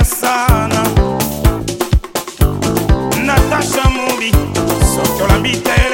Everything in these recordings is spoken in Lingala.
napenda sana natasha mubi sokola bitee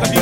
together.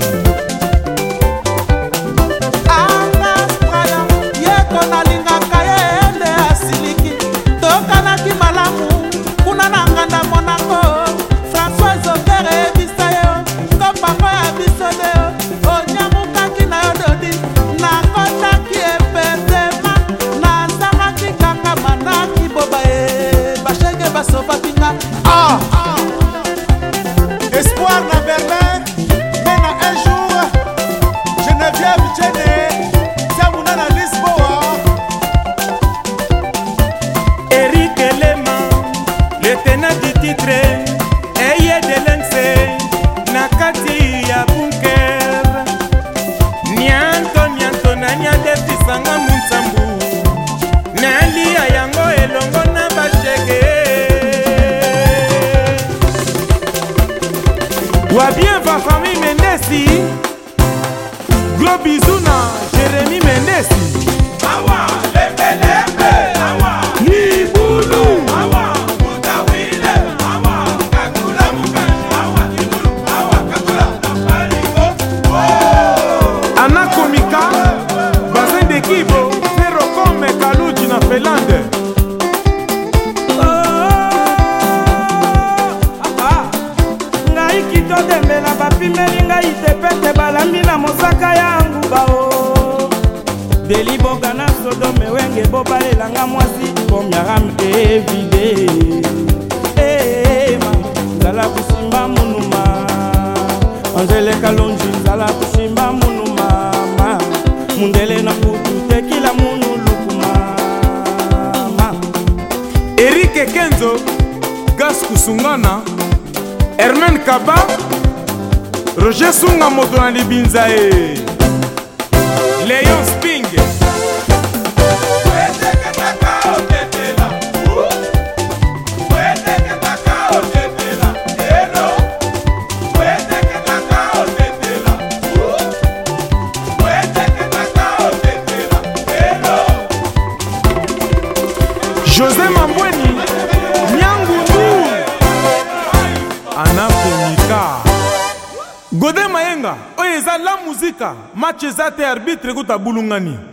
¡Guarda! wa bien va famille Menesi Gros bisous na Jérémy Menesi Awa, kopemela bapimeli ngai tepete balambi na mosaka ya nguba o oh. deliboka na sodome wenge bobalelanga mwasi komyaram evide ema eh, eh, nzala kusimba munuma anzele kalonji nzala kusimba munuma ma mundele na kutu tekila munu lukuma ma erike kenzo gas kusungana hermen kaba roger sunga moto na libinza ye eh. leon sping josé mambweni nyangundu ana gode mayenga oyo eza la muzika match eza te arbitre ekuta bulungani